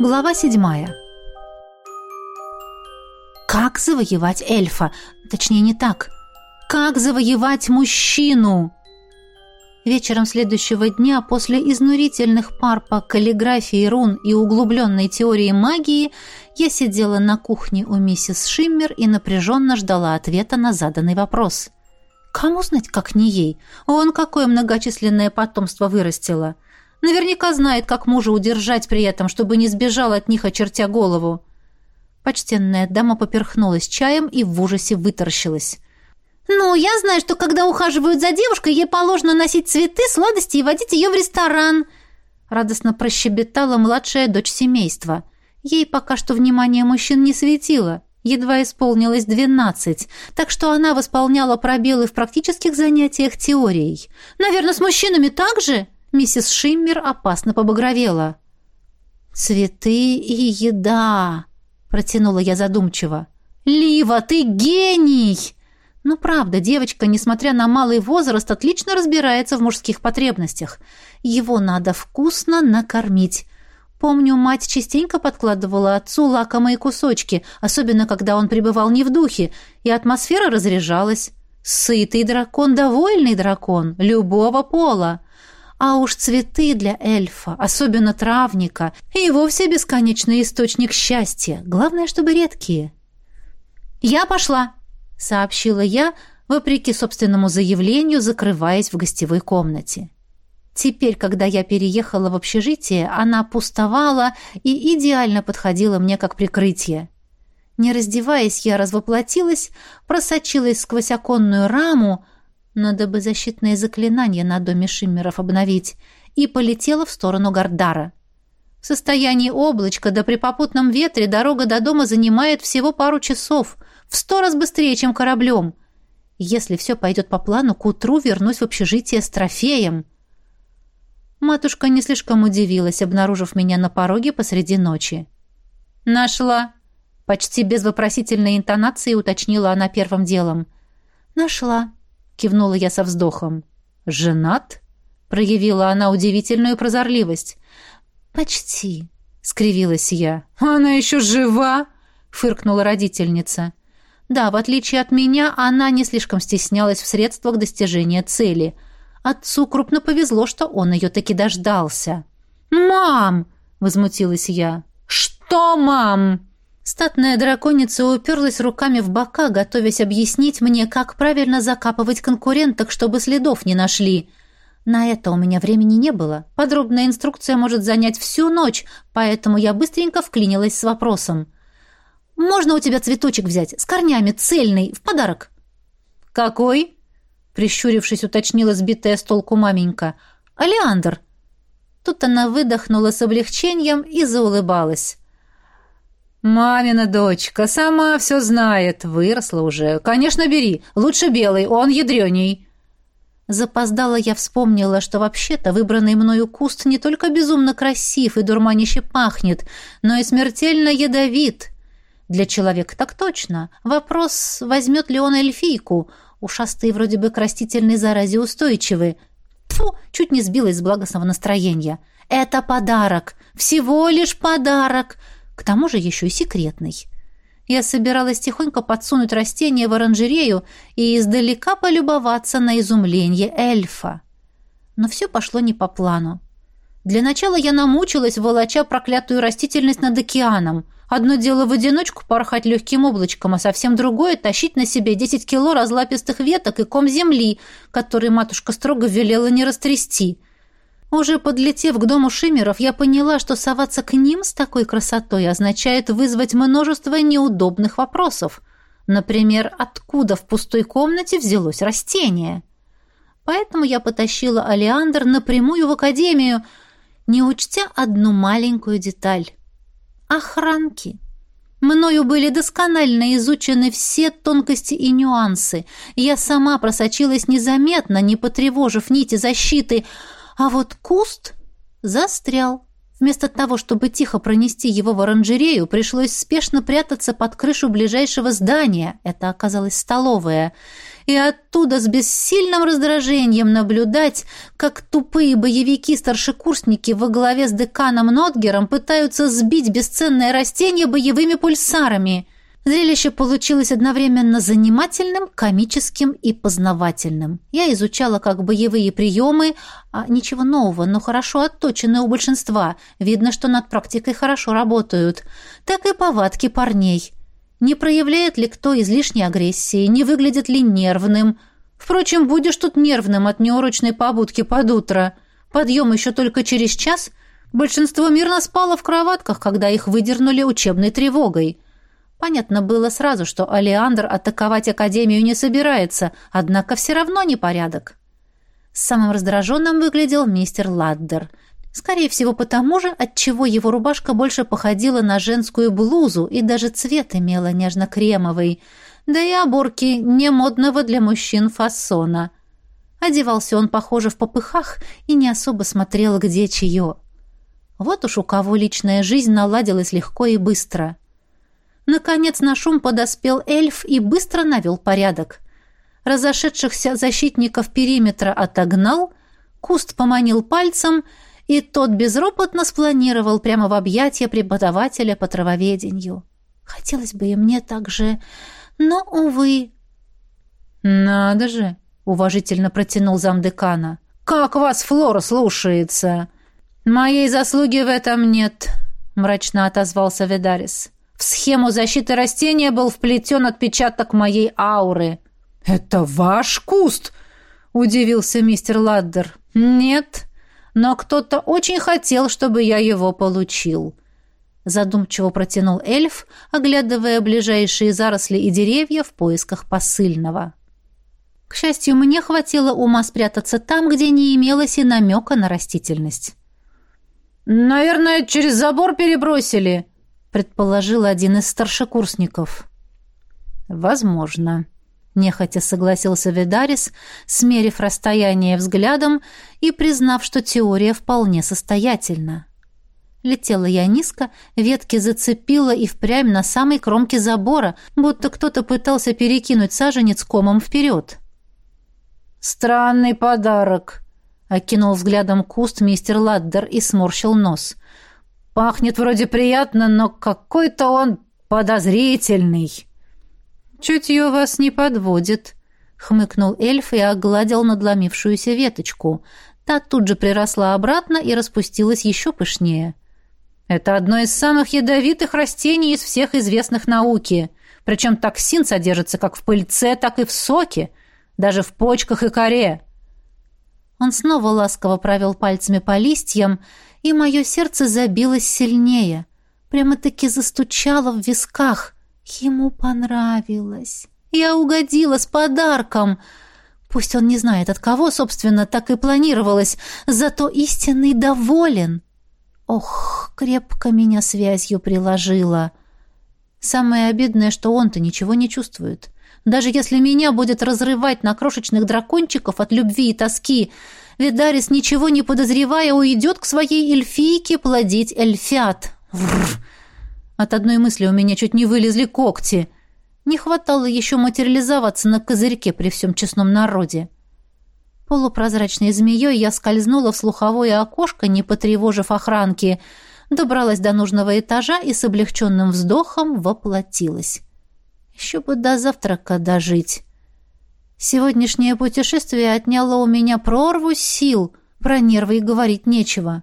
Глава седьмая. Как завоевать эльфа? Точнее, не так. Как завоевать мужчину? Вечером следующего дня, после изнурительных пар по каллиграфии рун и углубленной теории магии, я сидела на кухне у миссис Шиммер и напряженно ждала ответа на заданный вопрос. Кому знать, как не ей? Он какое многочисленное потомство вырастила. Наверняка знает, как мужа удержать при этом, чтобы не сбежал от них, очертя голову. Почтенная дама поперхнулась чаем и в ужасе вытаращилась. «Ну, я знаю, что когда ухаживают за девушкой, ей положено носить цветы, сладости и водить ее в ресторан», радостно прощебетала младшая дочь семейства. Ей пока что внимание мужчин не светило. Едва исполнилось двенадцать, так что она восполняла пробелы в практических занятиях теорией. «Наверное, с мужчинами так же?» Миссис Шиммер опасно побагровела. «Цветы и еда», — протянула я задумчиво. «Лива, ты гений!» Ну, правда, девочка, несмотря на малый возраст, отлично разбирается в мужских потребностях. Его надо вкусно накормить. Помню, мать частенько подкладывала отцу лакомые кусочки, особенно когда он пребывал не в духе, и атмосфера разряжалась. Сытый дракон, довольный дракон, любого пола. А уж цветы для эльфа, особенно травника, и вовсе бесконечный источник счастья. Главное, чтобы редкие. «Я пошла», — сообщила я, вопреки собственному заявлению, закрываясь в гостевой комнате. Теперь, когда я переехала в общежитие, она пустовала и идеально подходила мне как прикрытие. Не раздеваясь, я развоплотилась, просочилась сквозь оконную раму, надо бы защитные заклинания на доме Шиммеров обновить. И полетела в сторону Гардара. В состоянии облачка да при попутном ветре дорога до дома занимает всего пару часов. В сто раз быстрее, чем кораблем. Если все пойдет по плану, к утру вернусь в общежитие с трофеем. Матушка не слишком удивилась, обнаружив меня на пороге посреди ночи. «Нашла!» Почти без вопросительной интонации уточнила она первым делом. «Нашла», — кивнула я со вздохом. «Женат?» — проявила она удивительную прозорливость. «Почти», — скривилась я. «Она еще жива?» — фыркнула родительница. Да, в отличие от меня, она не слишком стеснялась в средствах достижения цели. Отцу крупно повезло, что он ее таки дождался. «Мам!» — возмутилась я. «Что, мам?» Статная драконица уперлась руками в бока, готовясь объяснить мне, как правильно закапывать конкуренток, чтобы следов не нашли. На это у меня времени не было. Подробная инструкция может занять всю ночь, поэтому я быстренько вклинилась с вопросом. «Можно у тебя цветочек взять? С корнями, цельный, в подарок?» «Какой?» — прищурившись, уточнила сбитая с толку маменька. «Алиандр». Тут она выдохнула с облегчением и заулыбалась. «Мамина дочка, сама все знает, выросла уже. Конечно, бери, лучше белый, он ядреней». Запоздала я вспомнила, что вообще-то выбранный мною куст не только безумно красив и дурманище пахнет, но и смертельно ядовит. Для человека так точно. Вопрос, возьмет ли он эльфийку. Ушастые вроде бы к растительной заразе устойчивы. Тьфу, чуть не сбилась с благостного настроения. Это подарок, всего лишь подарок. К тому же еще и секретный. Я собиралась тихонько подсунуть растение в оранжерею и издалека полюбоваться на изумление эльфа. Но все пошло не по плану. Для начала я намучилась, волоча проклятую растительность над океаном. Одно дело в одиночку порхать легким облачком, а совсем другое — тащить на себе 10 кило разлапистых веток и ком земли, который матушка строго велела не растрясти — уже подлетев к дому Шимеров, я поняла, что соваться к ним с такой красотой означает вызвать множество неудобных вопросов. Например, откуда в пустой комнате взялось растение? Поэтому я потащила Алиандр напрямую в академию, не учтя одну маленькую деталь. Охранки. Мною были досконально изучены все тонкости и нюансы. Я сама просочилась незаметно, не потревожив нити защиты, а вот куст застрял. Вместо того, чтобы тихо пронести его в оранжерею, пришлось спешно прятаться под крышу ближайшего здания. Это оказалась столовая. И оттуда с бессильным раздражением наблюдать, как тупые боевики-старшекурсники во главе с деканом Нотгером пытаются сбить бесценное растение боевыми пульсарами. Зрелище получилось одновременно занимательным, комическим и познавательным. Я изучала как боевые приемы, а ничего нового, но хорошо отточенные у большинства. Видно, что над практикой хорошо работают. Так и повадки парней. Не проявляет ли кто излишней агрессии, не выглядит ли нервным. Впрочем, будешь тут нервным от неурочной побудки под утро. Подъем еще только через час. Большинство мирно спало в кроватках, когда их выдернули учебной тревогой. Понятно было сразу, что Алиандр атаковать Академию не собирается, однако все равно непорядок. Самым раздраженным выглядел мистер Ладдер. Скорее всего, потому же, отчего его рубашка больше походила на женскую блузу и даже цвет имела нежно-кремовый, да и оборки не модного для мужчин фасона. Одевался он, похоже, в попыхах и не особо смотрел, где чье. Вот уж у кого личная жизнь наладилась легко и быстро. Наконец на шум подоспел эльф и быстро навел порядок. Разошедшихся защитников периметра отогнал, куст поманил пальцем, и тот безропотно спланировал прямо в объятия преподавателя по травоведению. Хотелось бы и мне так же, но, увы. «Надо же!» — уважительно протянул замдекана. «Как вас Флора слушается!» «Моей заслуги в этом нет», — мрачно отозвался Ведарис. В схему защиты растения был вплетен отпечаток моей ауры. «Это ваш куст?» — удивился мистер Ладдер. «Нет, но кто-то очень хотел, чтобы я его получил». Задумчиво протянул эльф, оглядывая ближайшие заросли и деревья в поисках посыльного. К счастью, мне хватило ума спрятаться там, где не имелось и намека на растительность. «Наверное, через забор перебросили», предположил один из старшекурсников. Возможно, нехотя согласился Ведарис, смерив расстояние взглядом и признав, что теория вполне состоятельна. Летела я низко, ветки зацепила и впрямь на самой кромке забора, будто кто-то пытался перекинуть саженец комом вперед. «Странный подарок», — окинул взглядом куст мистер Ладдер и сморщил нос. Пахнет вроде приятно, но какой-то он подозрительный. Чутье вас не подводит, хмыкнул эльф и огладил надломившуюся веточку. Та тут же приросла обратно и распустилась еще пышнее. Это одно из самых ядовитых растений из всех известных науки. Причем токсин содержится как в пыльце, так и в соке, даже в почках и коре. Он снова ласково провел пальцами по листьям, и мое сердце забилось сильнее. Прямо-таки застучало в висках. Ему понравилось. Я угодила с подарком. Пусть он не знает, от кого, собственно, так и планировалось, зато истинный доволен. Ох, крепко меня связью приложила. Самое обидное, что он-то ничего не чувствует. Даже если меня будет разрывать на крошечных дракончиков от любви и тоски, Видарис, ничего не подозревая, уйдет к своей эльфийке плодить эльфят. Врр. От одной мысли у меня чуть не вылезли когти. Не хватало еще материализоваться на козырьке при всем честном народе. Полупрозрачной змеей я скользнула в слуховое окошко, не потревожив охранки, добралась до нужного этажа и с облегченным вздохом воплотилась. Еще бы до завтрака дожить. Сегодняшнее путешествие отняло у меня прорву сил, про нервы и говорить нечего.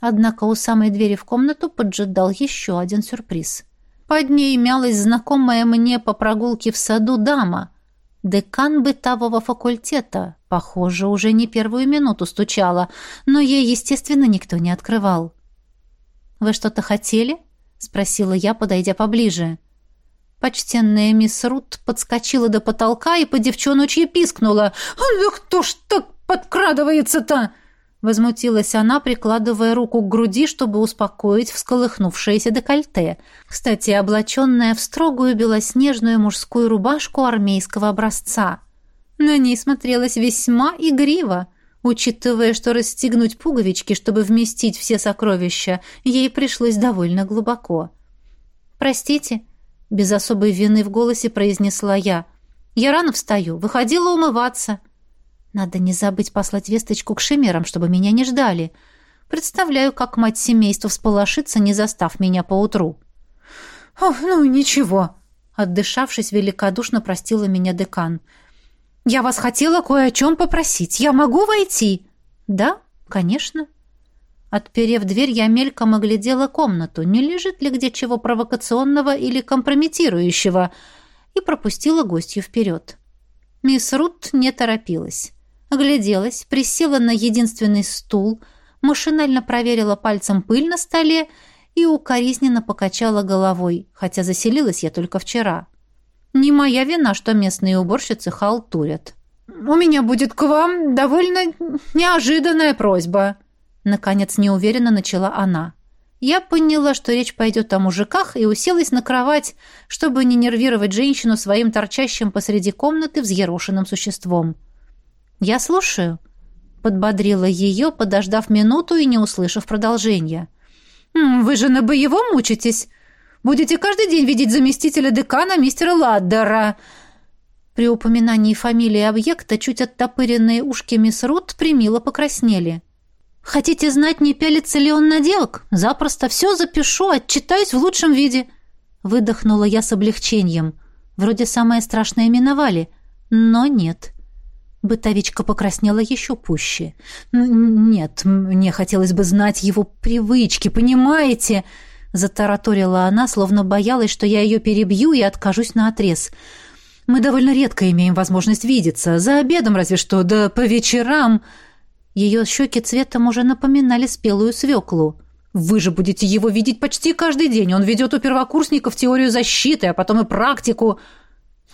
Однако у самой двери в комнату поджидал еще один сюрприз. Под ней мялась знакомая мне по прогулке в саду дама, декан бытового факультета, похоже, уже не первую минуту стучала, но ей, естественно, никто не открывал. «Вы что-то хотели?» — спросила я, подойдя поближе. Почтенная мисс Рут подскочила до потолка и по девчоночьи пискнула. «Да кто ж так подкрадывается-то?» Возмутилась она, прикладывая руку к груди, чтобы успокоить всколыхнувшееся декольте, кстати, облаченная в строгую белоснежную мужскую рубашку армейского образца. На ней смотрелась весьма игриво. Учитывая, что расстегнуть пуговички, чтобы вместить все сокровища, ей пришлось довольно глубоко. «Простите», — без особой вины в голосе произнесла я. «Я рано встаю, выходила умываться». «Надо не забыть послать весточку к шимерам, чтобы меня не ждали. Представляю, как мать семейства всполошится, не застав меня поутру». «Ох, ну ничего», — отдышавшись, великодушно простила меня декан. «Я вас хотела кое о чем попросить. Я могу войти?» «Да, конечно». Отперев дверь, я мельком оглядела комнату, не лежит ли где чего провокационного или компрометирующего, и пропустила гостью вперед. Мисс Рут не торопилась. Огляделась, присела на единственный стул, машинально проверила пальцем пыль на столе и укоризненно покачала головой, хотя заселилась я только вчера. Не моя вина, что местные уборщицы халтурят. «У меня будет к вам довольно неожиданная просьба», — наконец неуверенно начала она. Я поняла, что речь пойдет о мужиках, и уселась на кровать, чтобы не нервировать женщину своим торчащим посреди комнаты взъерошенным существом. «Я слушаю», — подбодрила ее, подождав минуту и не услышав продолжения. «Вы же на боевом учитесь?» Будете каждый день видеть заместителя декана мистера Ладдера». При упоминании фамилии объекта чуть оттопыренные ушки мисс Рут примило покраснели. «Хотите знать, не пялится ли он на девок? Запросто все запишу, отчитаюсь в лучшем виде». Выдохнула я с облегчением. Вроде самое страшное миновали, но нет. Бытовичка покраснела еще пуще. «Нет, мне хотелось бы знать его привычки, понимаете?» Затараторила она, словно боялась, что я ее перебью и откажусь на отрез. «Мы довольно редко имеем возможность видеться. За обедом разве что, да по вечерам...» Ее щеки цветом уже напоминали спелую свеклу. «Вы же будете его видеть почти каждый день. Он ведет у первокурсников теорию защиты, а потом и практику».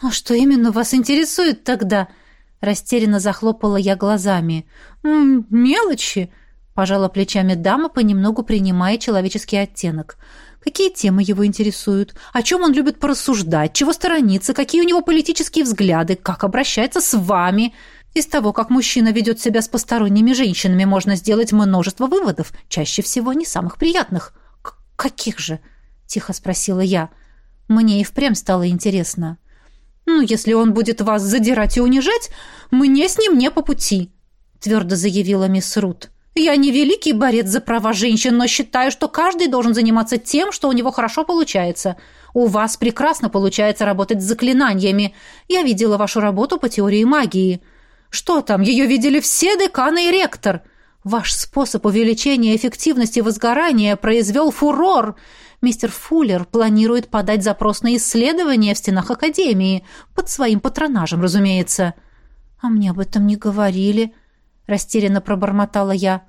«А что именно вас интересует тогда?» Растерянно захлопала я глазами. «Мелочи», Пожала плечами дама, понемногу принимая человеческий оттенок. Какие темы его интересуют? О чем он любит порассуждать? Чего сторонится? Какие у него политические взгляды? Как обращается с вами? Из того, как мужчина ведет себя с посторонними женщинами, можно сделать множество выводов, чаще всего не самых приятных. К «Каких же?» — тихо спросила я. Мне и впрямь стало интересно. «Ну, если он будет вас задирать и унижать, мне с ним не по пути», — твердо заявила мисс Рут. Я не великий борец за права женщин, но считаю, что каждый должен заниматься тем, что у него хорошо получается. У вас прекрасно получается работать с заклинаниями. Я видела вашу работу по теории магии. Что там, ее видели все деканы и ректор. Ваш способ увеличения эффективности возгорания произвел фурор. Мистер Фуллер планирует подать запрос на исследование в стенах Академии. Под своим патронажем, разумеется. А мне об этом не говорили растерянно пробормотала я.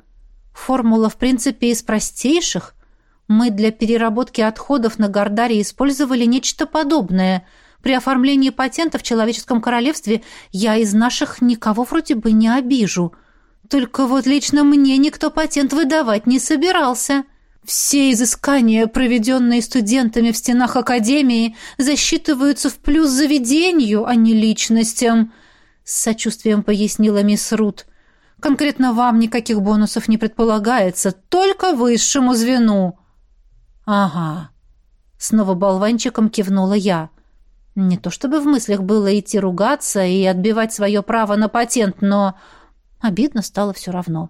Формула, в принципе, из простейших. Мы для переработки отходов на Гордаре использовали нечто подобное. При оформлении патента в человеческом королевстве я из наших никого вроде бы не обижу. Только вот лично мне никто патент выдавать не собирался. Все изыскания, проведенные студентами в стенах академии, засчитываются в плюс заведению, а не личностям, с сочувствием пояснила мисс Рут. Конкретно вам никаких бонусов не предполагается, только высшему звену. Ага. Снова болванчиком кивнула я. Не то чтобы в мыслях было идти ругаться и отбивать свое право на патент, но обидно стало все равно.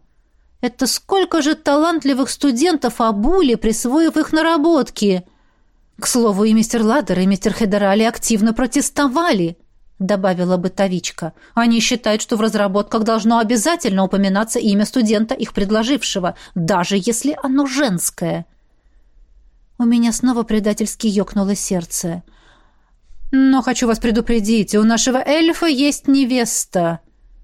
Это сколько же талантливых студентов обули, присвоив их наработки. К слову, и мистер Ладдер, и мистер Хедерали активно протестовали — добавила бытовичка. Они считают, что в разработках должно обязательно упоминаться имя студента, их предложившего, даже если оно женское. У меня снова предательски ёкнуло сердце. «Но хочу вас предупредить, у нашего эльфа есть невеста»,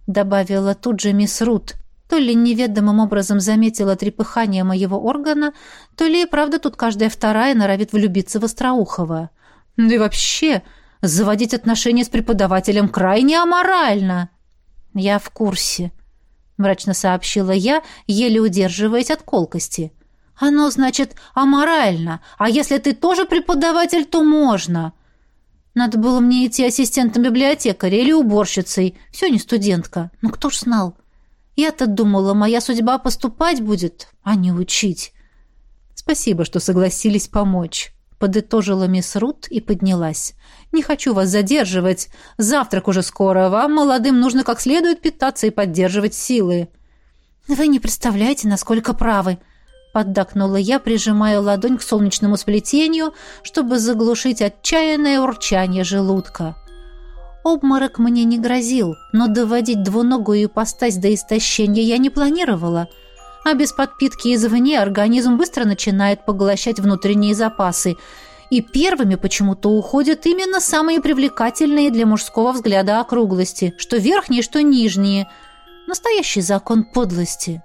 добавила тут же мисс Рут. То ли неведомым образом заметила трепыхание моего органа, то ли правда тут каждая вторая норовит влюбиться в Остроухова. «Да и вообще, Заводить отношения с преподавателем крайне аморально. Я в курсе, мрачно сообщила я, еле удерживаясь от колкости. Оно значит аморально, а если ты тоже преподаватель, то можно. Надо было мне идти ассистентом библиотекаря или уборщицей. Все не студентка. Ну кто ж знал? Я-то думала, моя судьба поступать будет, а не учить. Спасибо, что согласились помочь. Подытожила мисс Рут и поднялась. «Не хочу вас задерживать. Завтрак уже скоро. Вам, молодым, нужно как следует питаться и поддерживать силы». «Вы не представляете, насколько правы», — поддакнула я, прижимая ладонь к солнечному сплетению, чтобы заглушить отчаянное урчание желудка. Обморок мне не грозил, но доводить двуногую ипостась до истощения я не планировала — а без подпитки извне организм быстро начинает поглощать внутренние запасы. И первыми почему-то уходят именно самые привлекательные для мужского взгляда округлости, что верхние, что нижние. Настоящий закон подлости.